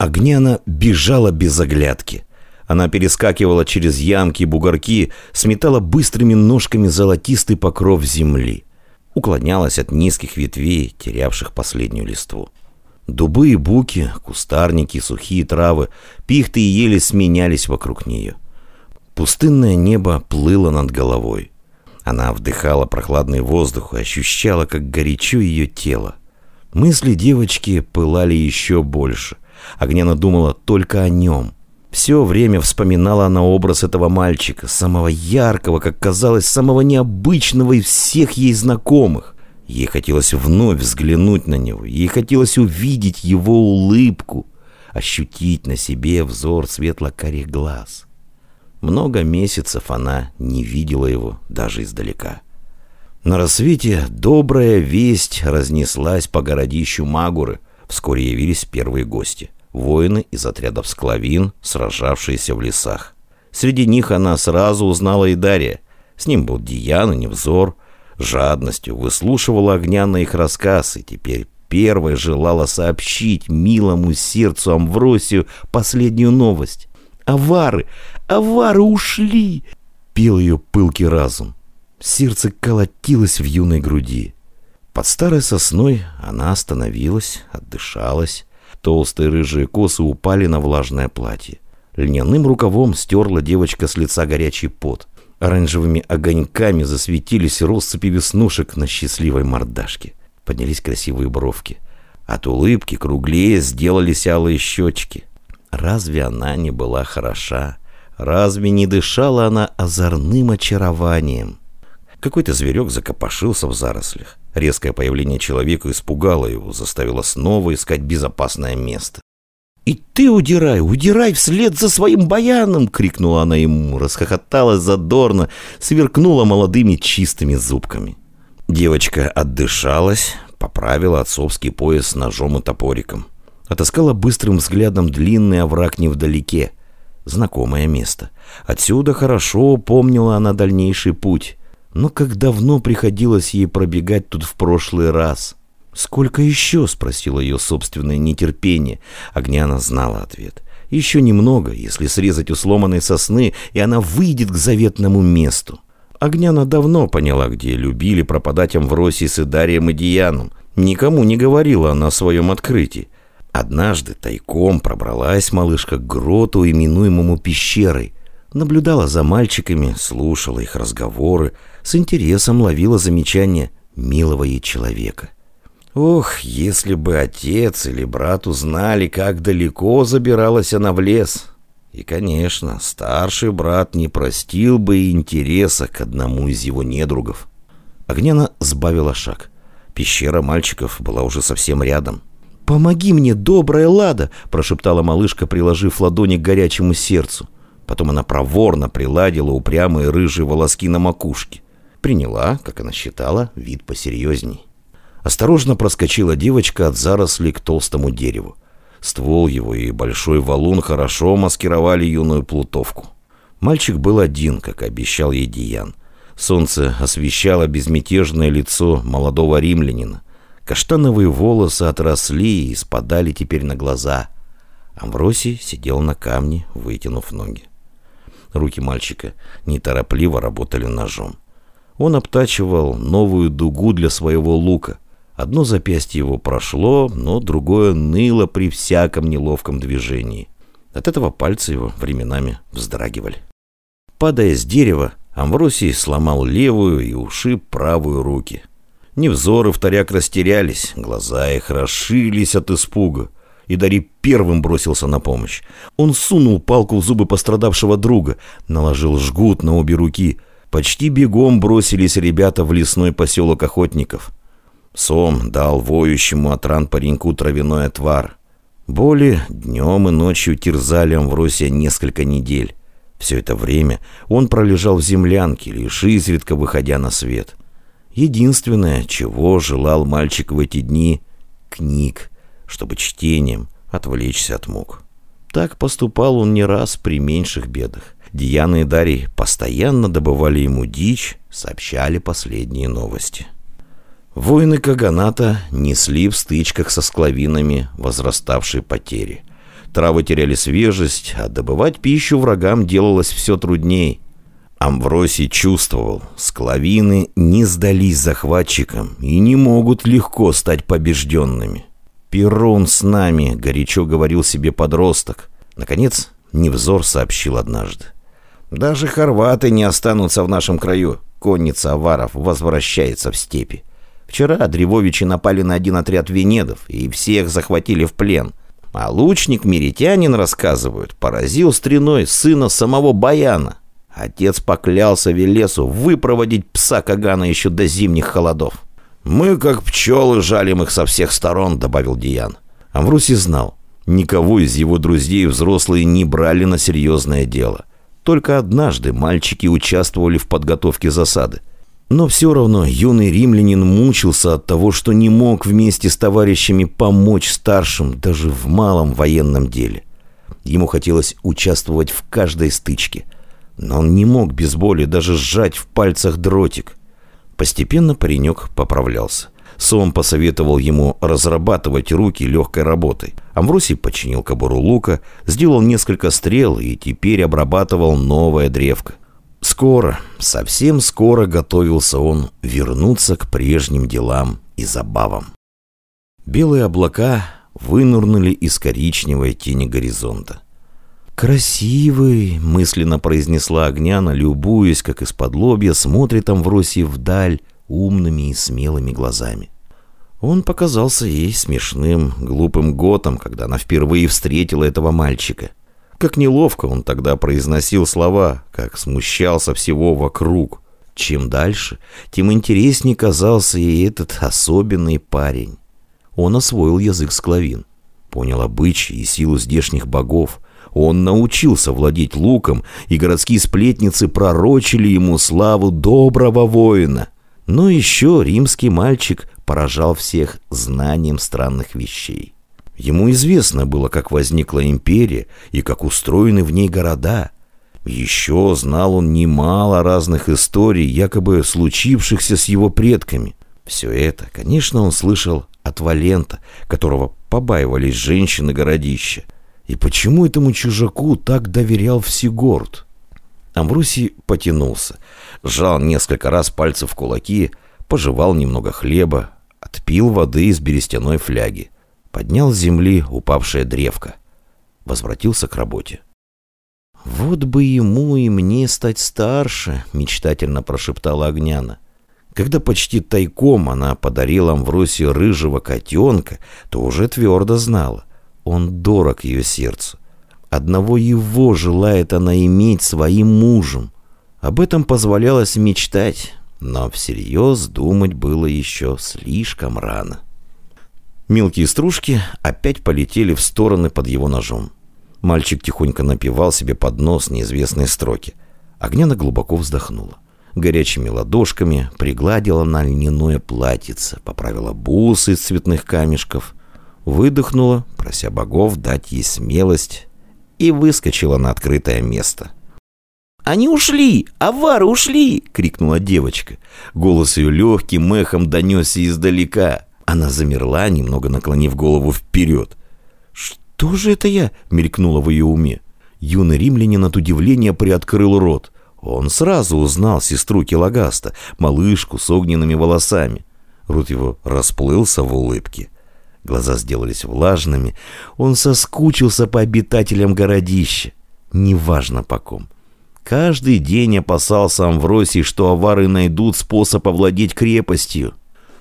Огняна бежала без оглядки. Она перескакивала через ямки и бугорки, сметала быстрыми ножками золотистый покров земли. Уклонялась от низких ветвей, терявших последнюю листву. Дубы и буки, кустарники, сухие травы, пихты и ели сменялись вокруг нее. Пустынное небо плыло над головой. Она вдыхала прохладный воздух и ощущала, как горячо ее тело. Мысли девочки пылали еще больше. Огняна думала только о нем. Все время вспоминала она образ этого мальчика, самого яркого, как казалось, самого необычного из всех ей знакомых. Ей хотелось вновь взглянуть на него, ей хотелось увидеть его улыбку, ощутить на себе взор светло-карих глаз. Много месяцев она не видела его даже издалека. На рассвете добрая весть разнеслась по городищу Магуры. Вскоре явились первые гости. Воины из отрядов склавин, сражавшиеся в лесах. Среди них она сразу узнала и Дарья. С ним был Диян Невзор – жадностью выслушивала огня на их рассказ и теперь первой желала сообщить милому сердцу Амвросию последнюю новость. «Авары! Авары ушли!» — пел ее пылкий разум. Сердце колотилось в юной груди. Под старой сосной она остановилась, отдышалась. Толстые рыжие косы упали на влажное платье. Льняным рукавом стерла девочка с лица горячий пот. Оранжевыми огоньками засветились россыпи веснушек на счастливой мордашке. Поднялись красивые бровки. От улыбки круглее сделались алые щечки. Разве она не была хороша? Разве не дышала она озорным очарованием? Какой-то зверек закопошился в зарослях. Резкое появление человека испугало его, заставило снова искать безопасное место. «И ты удирай, удирай вслед за своим баяном!» — крикнула она ему, расхохоталась задорно, сверкнула молодыми чистыми зубками. Девочка отдышалась, поправила отцовский пояс с ножом и топориком. Отыскала быстрым взглядом длинный овраг невдалеке. Знакомое место. Отсюда хорошо помнила она дальнейший путь. Но как давно приходилось ей пробегать тут в прошлый раз — «Сколько еще?» — спросила ее собственное нетерпение. Огняна знала ответ. «Еще немного, если срезать у сломанной сосны, и она выйдет к заветному месту». Огняна давно поняла, где любили пропадать Амвросий с Идарием и Дианом. Никому не говорила она о своем открытии. Однажды тайком пробралась малышка к гроту, именуемому пещерой. Наблюдала за мальчиками, слушала их разговоры, с интересом ловила замечания милого ей человека — Ох, если бы отец или брат узнали, как далеко забиралась она в лес. И, конечно, старший брат не простил бы интереса к одному из его недругов. Огняна сбавила шаг. Пещера мальчиков была уже совсем рядом. «Помоги мне, добрая Лада!» – прошептала малышка, приложив ладони к горячему сердцу. Потом она проворно приладила упрямые рыжие волоски на макушке. Приняла, как она считала, вид посерьезней. Осторожно проскочила девочка от зарослей к толстому дереву. Ствол его и большой валун хорошо маскировали юную плутовку. Мальчик был один, как обещал ей Диян. Солнце освещало безмятежное лицо молодого римлянина. Каштановые волосы отросли и спадали теперь на глаза. Амвросий сидел на камне, вытянув ноги. Руки мальчика неторопливо работали ножом. Он обтачивал новую дугу для своего лука — Одно запястье его прошло, но другое ныло при всяком неловком движении. От этого пальцы его временами вздрагивали. Падая с дерева, Амвросий сломал левую и ушиб правую руки. Невзоры вторяк растерялись, глаза их расширились от испуга. И Дари первым бросился на помощь. Он сунул палку в зубы пострадавшего друга, наложил жгут на обе руки. Почти бегом бросились ребята в лесной поселок охотников. Сом дал воющему от ран пареньку травяной отвар. Боли днем и ночью терзали Амвросия несколько недель. Все это время он пролежал в землянке, лишь изредка выходя на свет. Единственное, чего желал мальчик в эти дни — книг, чтобы чтением отвлечься от мук. Так поступал он не раз при меньших бедах. Диана и Дарий постоянно добывали ему дичь, сообщали последние новости. Воины Каганата несли в стычках со склавинами возраставшие потери. Травы теряли свежесть, а добывать пищу врагам делалось все трудней. Амвросий чувствовал, склавины не сдались захватчикам и не могут легко стать побежденными. «Перун с нами», — горячо говорил себе подросток. Наконец, Невзор сообщил однажды. «Даже хорваты не останутся в нашем краю. Конница аваров возвращается в степи. Вчера Древовичи напали на один отряд венедов и всех захватили в плен. А лучник Миритянин, рассказывают, поразил стреной сына самого Баяна. Отец поклялся Велесу выпроводить пса Кагана еще до зимних холодов. «Мы, как пчелы, жалим их со всех сторон», — добавил Диан. Амвросий знал, никого из его друзей взрослые не брали на серьезное дело. Только однажды мальчики участвовали в подготовке засады. Но все равно юный римлянин мучился от того, что не мог вместе с товарищами помочь старшим даже в малом военном деле. Ему хотелось участвовать в каждой стычке, но он не мог без боли даже сжать в пальцах дротик. Постепенно паренек поправлялся. Сом посоветовал ему разрабатывать руки легкой работой. Амвросий починил кобуру лука, сделал несколько стрел и теперь обрабатывал новое древко. Скоро, совсем скоро готовился он вернуться к прежним делам и забавам. Белые облака вынурнули из коричневой тени горизонта. «Красивый!» — мысленно произнесла Огняна, любуясь, как из-под лобья смотрит Амвросий вдаль умными и смелыми глазами. Он показался ей смешным, глупым готом, когда она впервые встретила этого мальчика. Как неловко он тогда произносил слова, как смущался всего вокруг. Чем дальше, тем интереснее казался ей этот особенный парень. Он освоил язык склавин, понял обычаи и силу здешних богов. Он научился владеть луком, и городские сплетницы пророчили ему славу доброго воина. Но еще римский мальчик поражал всех знанием странных вещей. Ему известно было, как возникла империя и как устроены в ней города. Еще знал он немало разных историй, якобы случившихся с его предками. Все это, конечно, он слышал от Валента, которого побаивались женщины городища. И почему этому чужаку так доверял Всегорд? Амбрусий потянулся, сжал несколько раз пальцы в кулаки, пожевал немного хлеба, отпил воды из берестяной фляги. Поднял с земли упавшее древко. Возвратился к работе. «Вот бы ему и мне стать старше», — мечтательно прошептала Огняна. Когда почти тайком она подарила Амвросию рыжего котенка, то уже твердо знала. Он дорог ее сердцу. Одного его желает она иметь своим мужем. Об этом позволялось мечтать, но всерьез думать было еще слишком рано. Мелкие стружки опять полетели в стороны под его ножом. Мальчик тихонько напевал себе под нос неизвестные строки. Огняна глубоко вздохнула. Горячими ладошками пригладила на льняное платьице, поправила бусы из цветных камешков, выдохнула, прося богов дать ей смелость, и выскочила на открытое место. «Они ушли! Авары ушли!» — крикнула девочка. Голос ее легким эхом донесся издалека. Она замерла, немного наклонив голову вперед. «Что же это я?» — мелькнуло в ее уме. Юный римлянин от удивления приоткрыл рот. Он сразу узнал сестру Килагаста, малышку с огненными волосами. Рот его расплылся в улыбке. Глаза сделались влажными. Он соскучился по обитателям городища. Неважно по ком. Каждый день опасался Амвросий, что авары найдут способ овладеть крепостью.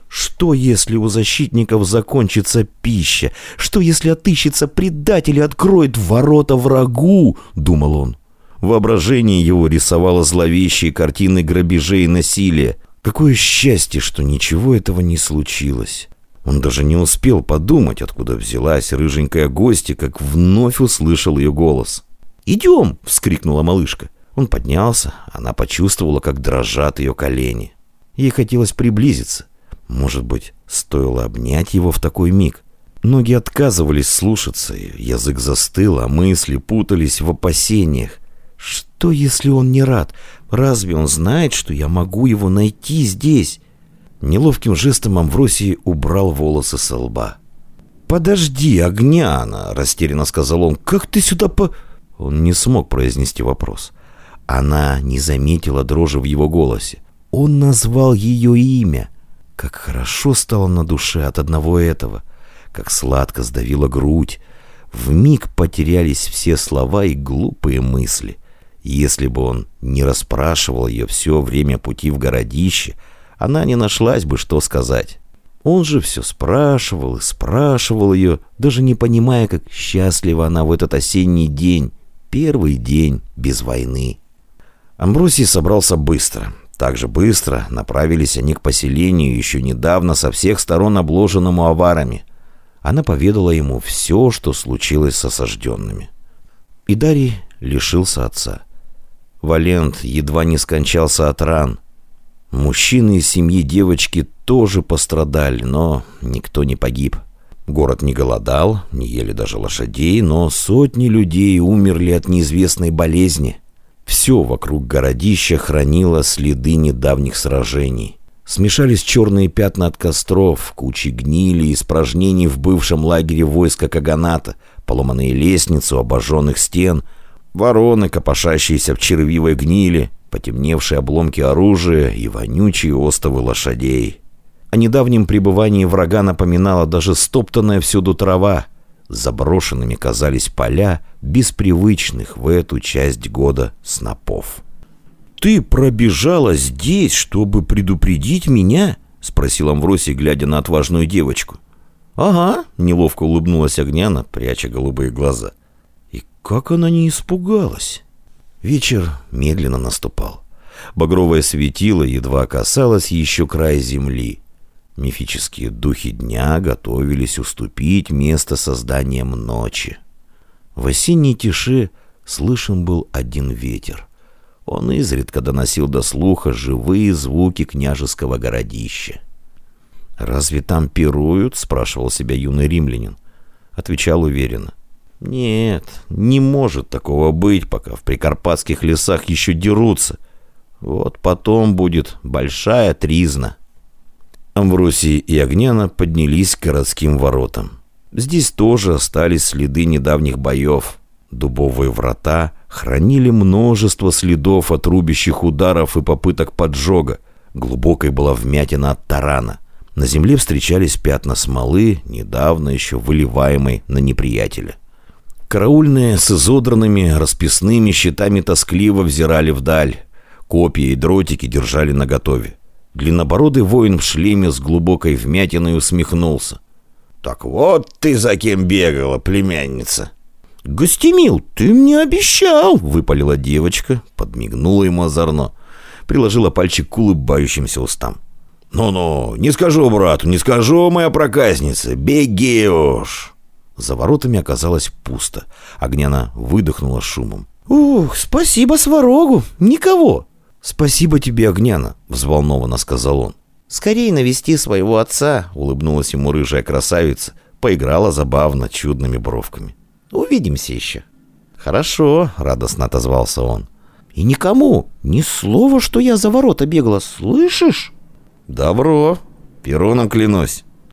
Что, если у защитников закончится пища? Что, если отыщется предатель и откроет ворота врагу? Думал он. Воображение его рисовало зловещие картины грабежей и насилия. Какое счастье, что ничего этого не случилось. Он даже не успел подумать, откуда взялась рыженькая гостья, как вновь услышал ее голос. «Идем!» — вскрикнула малышка. Он поднялся, она почувствовала, как дрожат ее колени. Ей хотелось приблизиться. Может быть, стоило обнять его в такой миг? Ноги отказывались слушаться, язык застыл, а мысли путались в опасениях. Что, если он не рад? Разве он знает, что я могу его найти здесь? Неловким жестом Амвросий убрал волосы со лба. «Подожди, Огняна!» — растерянно сказал он. «Как ты сюда по...» Он не смог произнести вопрос. Она не заметила дрожи в его голосе. Он назвал ее имя. Как хорошо стало на душе от одного этого. Как сладко сдавила грудь. В миг потерялись все слова и глупые мысли. Если бы он не расспрашивал ее все время пути в городище, она не нашлась бы, что сказать. Он же все спрашивал и спрашивал ее, даже не понимая, как счастлива она в этот осенний день, первый день без войны. Амбросий собрался быстро. Так же быстро направились они к поселению, еще недавно со всех сторон обложенному аварами. Она поведала ему все, что случилось с осажденными. И Дарий лишился отца. Валент едва не скончался от ран. Мужчины из семьи девочки тоже пострадали, но никто не погиб. Город не голодал, не ели даже лошадей, но сотни людей умерли от неизвестной болезни. Все вокруг городища хранило следы недавних сражений. Смешались черные пятна от костров, кучи гнили и испражнений в бывшем лагере войска Каганата, поломанные лестницы обожженных стен, вороны, копошащиеся в червивой гнили, потемневшие обломки оружия и вонючие остовы лошадей. О недавнем пребывании врага напоминала даже стоптанная всюду трава. Заброшенными казались поля, беспривычных в эту часть года снопов. «Ты пробежала здесь, чтобы предупредить меня?» — спросил Амвросий, глядя на отважную девочку. «Ага», — неловко улыбнулась Огняна, пряча голубые глаза. «И как она не испугалась?» Вечер медленно наступал. Багровое светило едва касалось еще края земли. Мифические духи дня готовились уступить место созданием ночи. В осенней тиши слышен был один ветер. Он изредка доносил до слуха живые звуки княжеского городища. «Разве там пируют?» — спрашивал себя юный римлянин. Отвечал уверенно. «Нет, не может такого быть, пока в прикарпатских лесах еще дерутся. Вот потом будет большая тризна». Амвросий и Огняна поднялись к городским воротам. Здесь тоже остались следы недавних боев. Дубовые врата хранили множество следов от рубящих ударов и попыток поджога. Глубокой была вмятина от тарана. На земле встречались пятна смолы, недавно еще выливаемой на неприятеля. Караульные с изодранными расписными щитами тоскливо взирали вдаль. Копья и дротики держали наготове. Длиннобородый воин в шлеме с глубокой вмятиной усмехнулся. «Так вот ты за кем бегала, племянница!» «Гостемил, ты мне обещал!» — выпалила девочка, подмигнула ему озорно, приложила пальчик к улыбающимся устам. «Ну-ну, не скажу брату, не скажу, моя проказница, беги уж!» За воротами оказалось пусто. Огняна выдохнула шумом. «Ух, спасибо Сварогу! Никого!» «Спасибо тебе, Огняна!» — взволнованно сказал он. «Скорей навести своего отца!» — улыбнулась ему рыжая красавица, поиграла забавно чудными бровками. Увидимся еще». «Хорошо», — радостно отозвался он. «И никому, ни слова, что я за ворота бегала, слышишь?» «Добро, пероном клянусь».